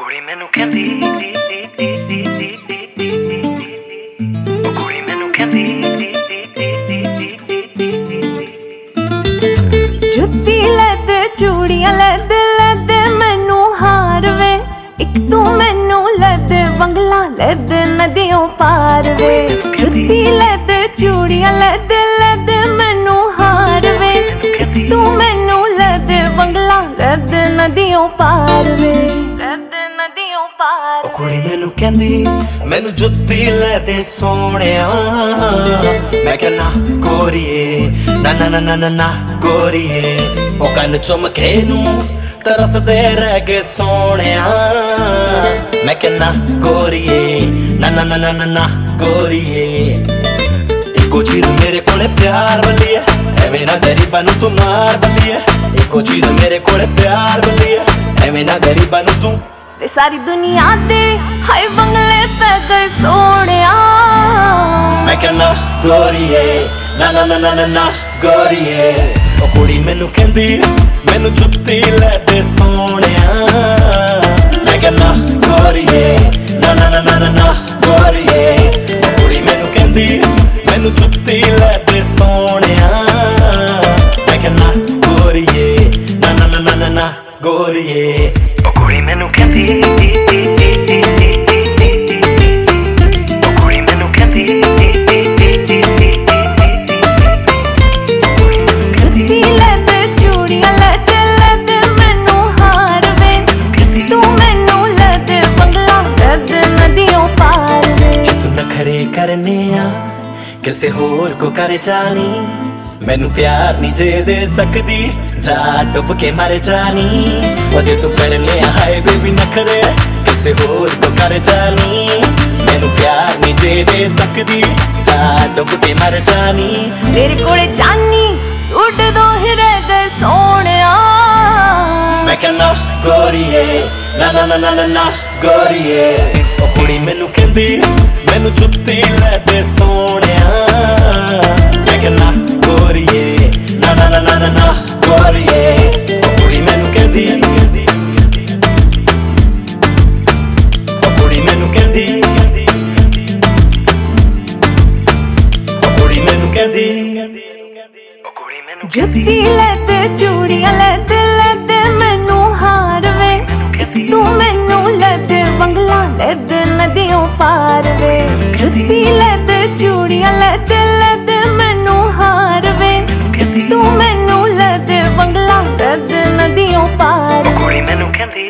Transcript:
ਕੁੜੀ ਮੈਨੂੰ ਕਹਿੰਦੀ ਉਹ ਕੁੜੀ ਮੈਨੂੰ ਕਹਿੰਦੀ ਜੁੱਤੀ ਲੈ ਚੂੜੀਆਂ ਲੈ ਦੇ ਮੈਨੂੰ ਹਾਰ ਵੇ ਇੱਕ ਤੂੰ ਮੈਨੂੰ ਲੈ ਦੇ ਬੰਗਲਾ ਲੈ ਦੇ ਨਦੀਆਂ ਪਾਰ ਵੇ ਜੁੱਤੀ ਲੈ ਚੂੜੀਆਂ ਲੈ ਦੇ ਮੈਨੂੰ ਹਾਰ ਵੇ ਇੱਕ ਤੂੰ ਮੈਨੂੰ ਲੈ ਦੇ ਬੰਗਲਾ ਲੈ ਦੇ ਨਦੀਆਂ ਪਾਰ ਵੇ ਲੈ ਦੇ ਪਾਰ ਉਹ ਕੁੜੀ ਮੈਨੂੰ ਕਹਿੰਦੀ, ਮੈਨੂੰ ਜੁੱਤੀ ਲੈ ਦੇ ਸੋਹਣਿਆ। ਮੈਂ ਕਹਿੰਨਾ ਗੋਰੀਏ ਨਾ ਨਾ ਨਾ ਨਾ ਨਾ ਨਾ ਉਹ ਕੰਨ ਚੁੰਮ ਕੇ ਨੂੰ ਤਰਸਦੇ ਰਹਿ ਗਏ ਸੋਹਣਿਆ। ਮੈਂ ਕਹਿੰਨਾ ਗੋਰੀਏ ਨਾ ਨਾ ਨਾ ਨਾ ਨਾ ਨਾ ਇੱਕੋ ਚੀਜ਼ ਮੇਰੇ ਕੋਲੇ ਪਿਆਰ ਵਾਲੀ ਹੈ ਐਵੇਂ ਨਾ ਗਰੀਬਾਂ ਨੂੰ ਤੂੰ ਮਾਰ ਬੱਲੀ ਇੱਕੋ ਚੀਜ਼ ਮੇਰੇ ਕੋਲੇ ਪਿਆਰ ਵਾਲੀ ਹੈ ਐਵੇਂ ਨਾ ਗਰੀਬਾਂ ਨੂੰ ਤੂੰ ਵੇ ਸਾਰੀ ਦੁਨੀਆ ਦੇ ਹਾਏ ਬੰਗਲੇ ਪੈ ਗਏ ਸੋਹਣਿਆ ਮੈਂ ਕਹਿੰਦਾ ਗੋਰੀਏ ਨਾ ਨਾ ਨਾ ਨਾ ਨਾ ਗੋਰੀਏ ਉਹ ਕੁੜੀ ਮੈਨੂੰ ਕਹਿੰਦੀ ਮੈਨੂੰ ਜੁੱਤੀ ਲੈ ਦੇ ਸੋਹਣਿਆ ਮੈਂ ਕਹਿੰਦਾ ਗੋਰੀਏ ਨਾ ਨਾ ਨਾ ਨਾ ਨਾ ਗੋਰੀਏ ਉਹ ਕੁੜੀ ਮੈਨੂੰ ਕਹਿੰਦੀ ਮੈਨੂੰ ਜੁੱਤੀ ਲੈ ਦੇ ਸੋਹਣਿਆ ਮੈਂ ਕਹਿੰਦਾ ਗੋਰੀਏ ਨਾ ਨਾ ਨਾ ਨਾ ਨਾ ਗੋਰੀਏ। ਉਹ ਕੁੜੀ ਮੈਨੂੰ ਕਹਿੰਦੀ ਕਰਨੇ ਆ ਕਿਸੇ ਹੋਰ ਕੋ ਕਰ ਜਾਣੀ। ਮੈਨੂੰ ਪਿਆਰ ਨਹੀਂ ਜੇ ਦੇ ਸਕਦੀ। ਜਾ ਡੁੱਬ ਕੇ ਮਰ ਜਾਣੀ ਉਹ ਜੇ ਤੂੰ ਕਰਨੇ ਆ ਹਾਏ ਬੇਬੀ ਨਖਰੇ ਕਿਸੇ ਹੋਰ ਕੋ ਕਰ ਜਾਣੀ ਮੈਨੂੰ ਪਿਆਰ ਨਹੀਂ ਜੇ ਦੇ ਸਕਦੀ। ਜਾ ਡੁੱਬ ਕੇ ਮਰ ਜਾਣੀ ਮੇਰੇ ਕੋਲੇ ਚਾਨੀ ਸੂਟ ਦੋ ਹੀ ਰਹਿ ਗਏ ਸੋਹਣਿਆ। ਮੈਂ ਕਹਿੰਦਾ ਗੋਰੀਏ ਨਾ ਨਾ ਨਾ ਨਾ ਨਾ ਨਾ ਗੋਰੀਏ। ਉਹ ਕੁੜੀ ਮੈਨੂੰ ਕਹਿੰਦੀ ਮੈਨੂੰ ਜੁੱਤੀ ਲੈ ਦੇ ਸੋਹਣਿਆ। ਕੁੜੀ ਮੈਨੂੰ ਕਹਿੰਦੀ ਉਹ ਕੁੜੀ ਮੈਨੂੰ ਜੁੱਤੀ ਲੈ ਦੇ ਚੂੜੀਆਂ ਲੈ ਦੇ ਲੈ ਦੇ ਮੈਨੂੰ ਹਾਰ ਵੇ। ਤੂੰ ਮੈਨੂੰ ਲੈ ਦੇ ਬੰਗਲਾ ਲੈ ਦੇ ਨਦੀਆਂ ਪਾਰ ਵੇ। ਜੁੱਤੀ ਲੈ ਦੇ ਚੂੜੀਆਂ ਲੈ ਦੇ ਲੈ ਦੇ ਮੈਨੂੰ ਹਾਰ ਵੇ। ਤੂੰ ਮੈਨੂੰ ਲੈ ਦੇ ਬੰਗਲਾ ਲੈ ਦੇ ਨਦੀਆਂ ਪਾਰ ਕੁੜੀ ਮੈਨੂੰ ਕਹਿੰਦੀ